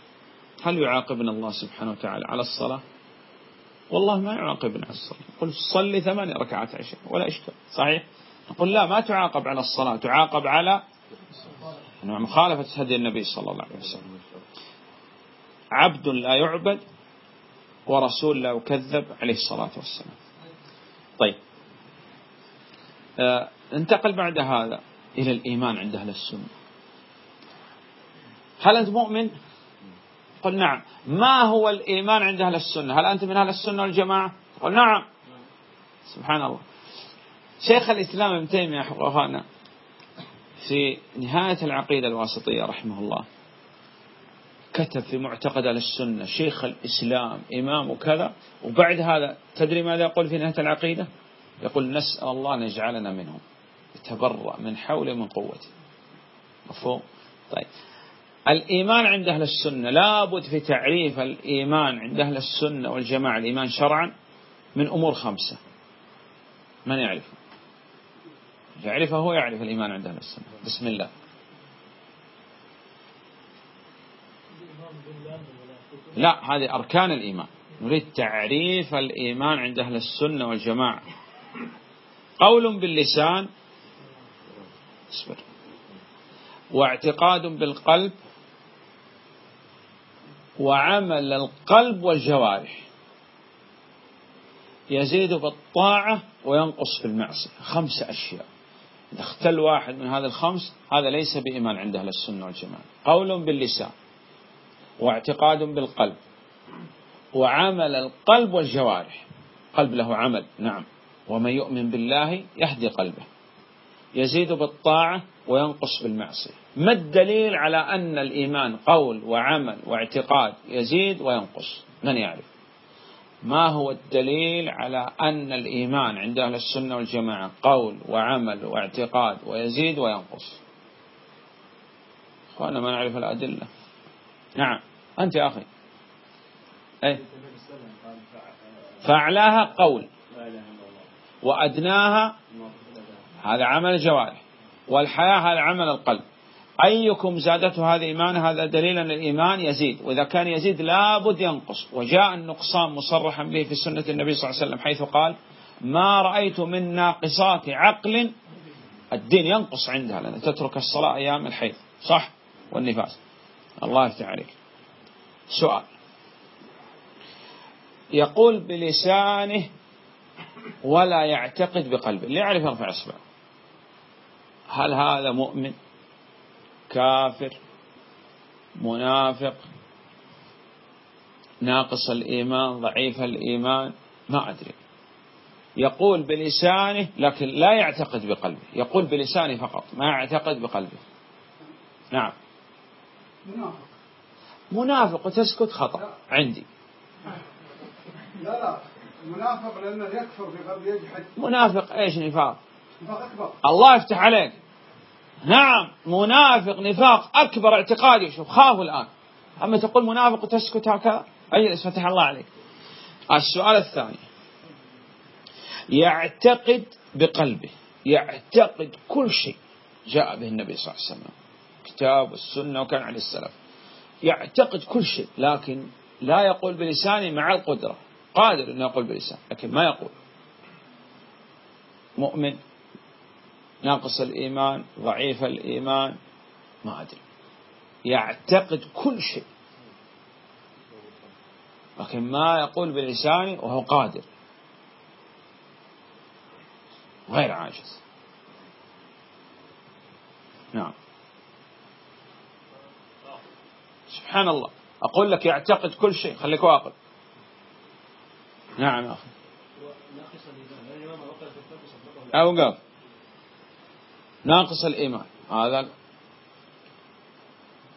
هل يعاقبنا الله سبحانه وتعالى على الصلاة؟ والله ما يعاقبنا على الصلاة. قل صلي ثمانية ركعات عشاء ولا إشكال صحيح؟ نقول لا ما تعاقب على الصلاة تعاقب على مخالفة هدي النبي صلى الله عليه وسلم. عبد لا يعبد ورسول لا يكذب عليه الصلاة والسلام. طيب. آه انتقل بعد هذا إلى الإيمان عند أهل السنة. هل أنت مؤمن؟ قل نعم. ما هو الإيمان عند أهل السنة؟ هل أنت من أهل السنة والجماعة؟ قل نعم. سبحان الله. شيخ الإسلام ابن تيمية حقوقنا في نهاية العقيدة الواسطية رحمه الله كتب في معتقد أهل السنة شيخ الإسلام إمام وكذا. وبعد هذا تدري ماذا يقول في نهاية العقيدة؟ يقول نسأل الله أن يجعلنا منهم. يتبرأ من حوله ومن قوته. مفهوم؟ طيب. الإيمان عند أهل السنة لابد في تعريف الإيمان عند أهل السنة والجماعة الإيمان شرعا من أمور خمسة. من يعرفه؟ يعرفه هو يعرف الإيمان عند أهل السنة. بسم الله. لا هذه أركان الإيمان. نريد تعريف الإيمان عند أهل السنة والجماعة. قول باللسان. اصبر. واعتقاد بالقلب. وعمل القلب والجوارح. يزيد بالطاعة وينقص في المعصية. خمس أشياء. إذا اختل واحد من هذا الخمس هذا ليس بإيمان عند أهل السنة والجماعة. قول باللسان واعتقاد بالقلب وعمل القلب والجوارح. قلب له عمل نعم. ومن يؤمن بالله يهدي قلبه. يزيد بالطاعة وينقص بالمعصية. ما الدليل على أن الإيمان قول وعمل واعتقاد يزيد وينقص؟ من يعرف؟ ما هو الدليل على أن الإيمان عند أهل السنة والجماعة قول وعمل واعتقاد ويزيد وينقص؟ أخوانا ما نعرف الأدلة. نعم. أنت يا أخي. أي فأعلاها قول. وأدناها هذا عمل الجوارح والحياة هذا عمل القلب. أيكم زادته هذا إيمان هذا دليل أن الإيمان يزيد. وإذا كان يزيد لابد ينقص. وجاء النقصان مصرحا به في سنة النبي صلى الله عليه وسلم حيث قال ما رأيت من ناقصات عقل. الدين ينقص عندها لأن تترك الصلاة أيام الحيض. صح؟ والنفاس. الله يفتح عليك. سؤال. يقول بلسانه ولا يعتقد بقلبه. اللي يعرف يرفع اصبعه هل هذا مؤمن؟ كافر؟ منافق؟ ناقص الإيمان؟ ضعيف الإيمان؟ ما أدري. يقول بلسانه لكن لا يعتقد بقلبه. يقول بلسانه فقط ما يعتقد بقلبه. نعم. منافق منافق وتسكت خطأ. عندي. لا لا. منافق لأنه يكفر بقلبه يجحد. منافق إيش نفاق؟ الله يفتح عليك. نعم منافق نفاق أكبر اعتقادي. شوف خافوا الآن. أما تقول منافق وتسكت هكذا اجلس فتح الله عليك؟ السؤال الثاني. يعتقد بقلبه يعتقد كل شيء جاء به النبي صلى الله عليه وسلم. كتاب والسنة وكان عليه السلف. يعتقد كل شيء لكن لا يقول بلسانه مع القدرة. قادر أن يقول بلسانه لكن ما يقول. مؤمن ناقص الإيمان ضعيف الإيمان ما أدري. يعتقد كل شيء. لكن ما يقول بلسانه وهو قادر. غير عاجز. نعم. سبحان الله. أقول لك يعتقد كل شيء. خليك واقف. نعم أخي. أوقف. ناقص الإيمان. هذا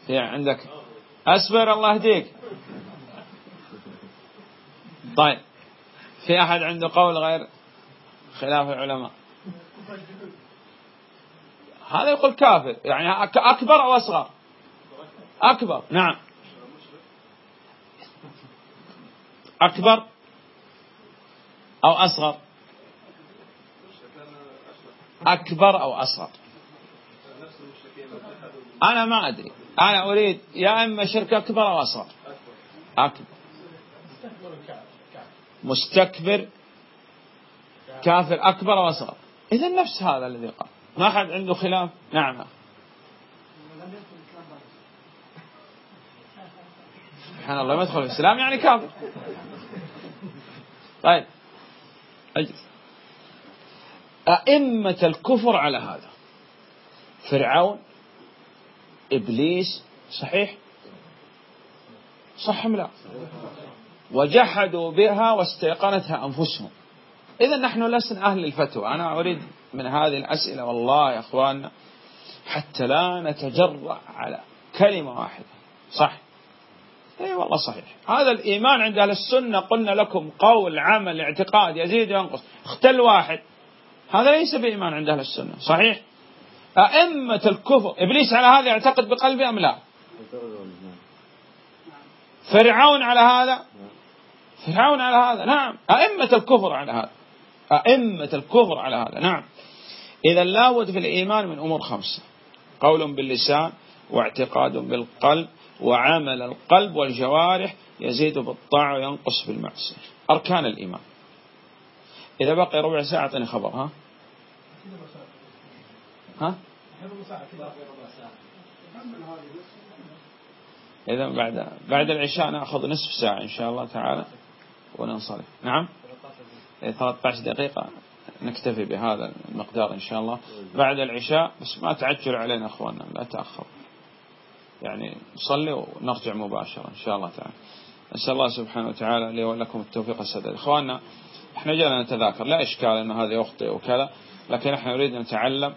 في عندك. أصبر الله يهديك. طيب. في أحد عنده قول غير خلاف العلماء؟ هذا يقول كافر. يعني أكبر أو أصغر؟ أكبر. نعم. أكبر أو أصغر؟ أكبر أو أصغر. أنا ما أدري. أنا أريد يا إما شرك أكبر أو أصغر. أكبر. مستكبر كافر أكبر أو أصغر. إذا نفس هذا الذي قال. ما أحد عنده خلاف؟ نعم. سبحان الله ما يدخل في الإسلام يعني كافر. طيب. أجلس أئمة الكفر على هذا. فرعون إبليس صحيح؟ صح لا؟ وجحدوا بها واستيقنتها أنفسهم. إذا نحن لسنا أهل الفتوى. أنا أريد من هذه الأسئلة والله يا أخواننا حتى لا نتجرأ على كلمة واحدة. صح؟ إي والله صحيح. هذا الإيمان عند أهل السنة قلنا لكم قول عمل اعتقاد يزيد وينقص اختل واحد. هذا ليس بإيمان عند أهل السنة صحيح؟ أئمة الكفر إبليس على هذا يعتقد بقلبه أم لا؟ فرعون على هذا؟ فرعون على هذا نعم. أئمة الكفر على هذا. أئمة الكفر على هذا نعم. إذا لابد في الإيمان من أمور خمسة. قول باللسان واعتقاد بالقلب وعمل القلب والجوارح يزيد بالطاعة وينقص بالمعصية. أركان الإيمان. إذا بقي ربع ساعة أعطني خبر ها؟ ها؟ إذا بعد بعد العشاء نأخذ نصف ساعة إن شاء الله تعالى وننصرف. نعم؟ 13 دقيقة نكتفي بهذا المقدار إن شاء الله. بعد العشاء بس ما تعجل علينا أخواننا لا تأخر. يعني نصلي ونرجع مباشرة إن شاء الله تعالى. نسأل الله سبحانه وتعالى لي ولكم التوفيق والسداد إخواننا إحنا جانا نتذاكر. لا إشكال أن هذا يخطئ وكذا لكن إحنا نريد أن نتعلم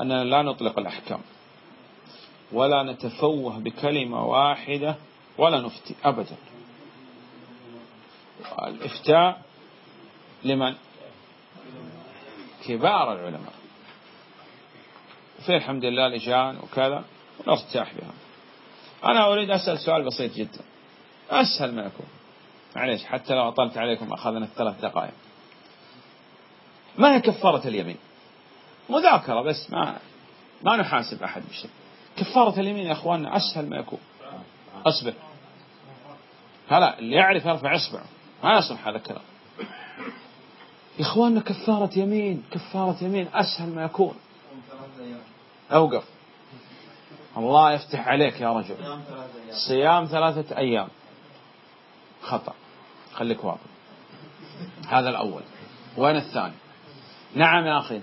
أننا لا نطلق الأحكام ولا نتفوه بكلمة واحدة ولا نفتي أبدا. الإفتاء لمن؟ كبار العلماء. في الحمد لله لجان وكذا ونرتاح بها. أنا أريد أسأل سؤال بسيط جدا. أسهل ما يكون. معليش حتى لو أطلت عليكم أخذنا الثلاث دقائق. ما هي كفارة اليمين؟ مذاكرة بس ما ما نحاسب أحد بشيء. كفارة اليمين يا أخواننا أسهل ما يكون. أصبر. هلا اللي يعرف يرفع إصبعه. ما يصلح هذا الكلام. يا إخواننا كفارة يمين كفارة يمين أسهل ما يكون. أوقف. الله يفتح عليك يا رجل. صيام ثلاثة أيام. خطأ. خليك واضح. هذا الأول. وين الثاني؟ نعم يا أخي.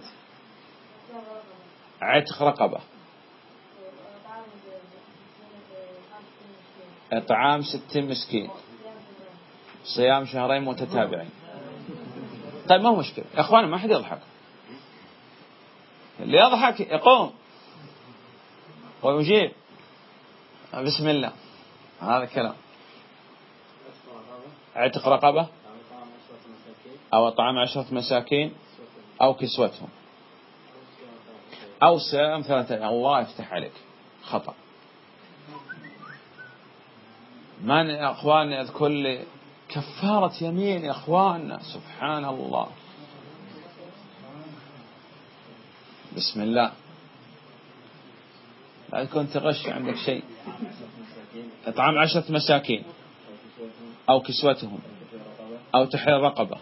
عتق رقبة. إطعام ستين مسكين. صيام شهرين متتابعين. طيب ما هو مشكلة؟ يا أخوانا ما حد يضحك. اللي يضحك يقوم. ويجيب. بسم الله. هذا الكلام أعتق رقبة؟ أو طعام عشرة مساكين؟ أو كسوتهم؟ أو صيام ثلاثة. الله يفتح عليك. خطأ. من يا أخواني يذكر لي كفارة يمين يا أخواننا. سبحان الله. بسم الله. لا تكون تغش عندك شيء. إطعام عشرة مساكين. أو كسوتهم. أو تحرير رقبة.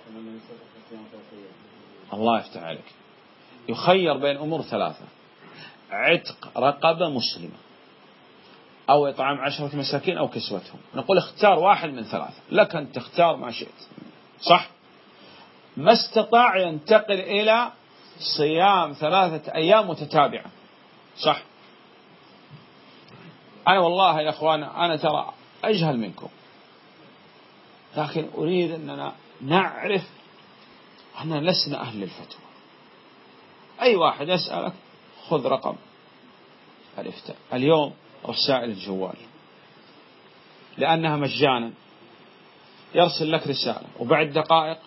الله يفتح عليك. يخير بين أمور ثلاثة. عتق رقبة مسلمة. أو إطعام عشرة مساكين أو كسوتهم. نقول اختار واحد من ثلاثة. لك أن تختار ما شئت. صح؟ ما استطاع ينتقل إلى صيام ثلاثة أيام متتابعة. صح؟ أنا والله يا أخوان أنا ترى أجهل منكم. لكن أريد أننا نعرف أننا لسنا أهل الفتوى. أي واحد يسألك خذ رقم الإفتاء. اليوم رسائل الجوال. لأنها مجانا. يرسل لك رسالة. وبعد دقائق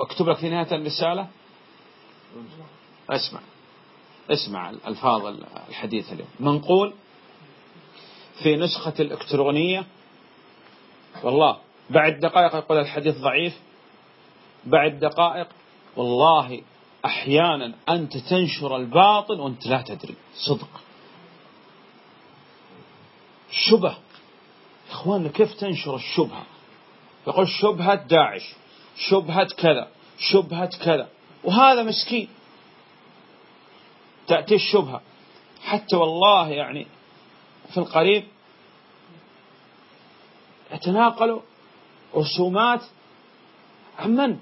أكتب لك في نهاية الرسالة. اسمع. اسمع الألفاظ الحديثة اليوم. منقول في نسخة الإلكترونية والله بعد دقائق يقول الحديث ضعيف. بعد دقائق والله أحيانا أنت تنشر الباطل وأنت لا تدري. صدق. شبه إخواننا كيف تنشر الشبهة؟ يقول شبهة داعش شبهة كذا شبهة كذا وهذا مسكين. تأتي الشبهة. حتى والله يعني في القريب يتناقلوا رسومات عن من؟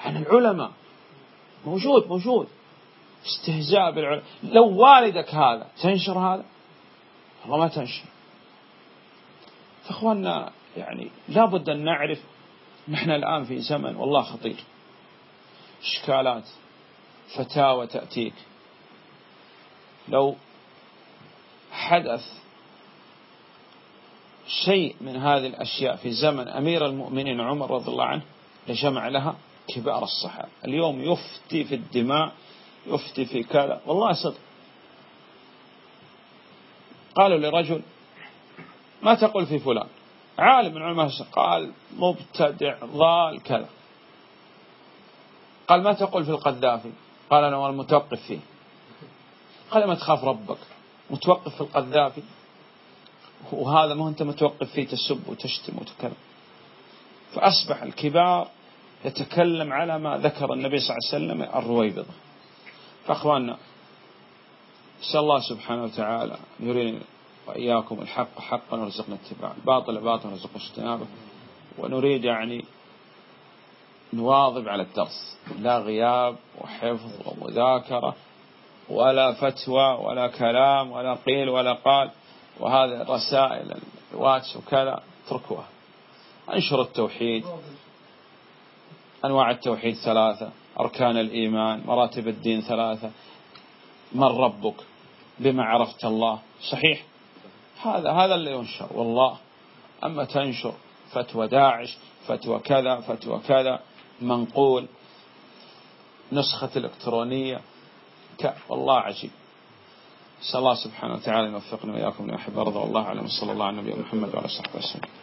عن العلماء. موجود موجود. استهزاء بالعلماء لو والدك هذا تنشر هذا؟ والله ما تنشر. أخواننا يعني لابد أن نعرف نحن الآن في زمن والله خطير. إشكالات فتاوى تأتيك. لو حدث شيء من هذه الأشياء في زمن أمير المؤمنين عمر رضي الله عنه لجمع لها كبار الصحابة. اليوم يفتي في الدماء يفتي في كذا. والله صدق. قالوا لرجل ما تقول في فلان؟ عالم من علماء قال مبتدع ضال كذا. قال ما تقول في القذافي؟ قال أنا المتوقف فيه. قال ما تخاف ربك. متوقف في القذافي؟ وهذا ما أنت متوقف فيه تسب وتشتم وتكلم فأصبح الكبار يتكلم على ما ذكر النبي صلى الله عليه وسلم الرويبضة. فأخواننا نسأل الله سبحانه وتعالى يريني وإياكم الحق حقا ورزقنا اتباعه. الباطل باطلا ورزقنا اجتنابه. ونريد يعني نواظب على الدرس. لا غياب وحفظ ومذاكرة ولا فتوى ولا كلام ولا قيل ولا قال. وهذه الرسائل الواتس وكذا اتركوها. انشر التوحيد. أنواع التوحيد ثلاثة. أركان الإيمان مراتب الدين ثلاثة. من ربك؟ بما عرفت الله. صحيح؟ هذا هذا اللي ينشر. والله أما تنشر فتوى داعش فتوى كذا فتوى كذا. منقول. نسخة الإلكترونية والله عجيب. نسأل الله سبحانه وتعالى يوفقنا وإياكم لما يحب الله والله أعلم. صلى الله على نبينا محمد وعلى صحبه وسلم.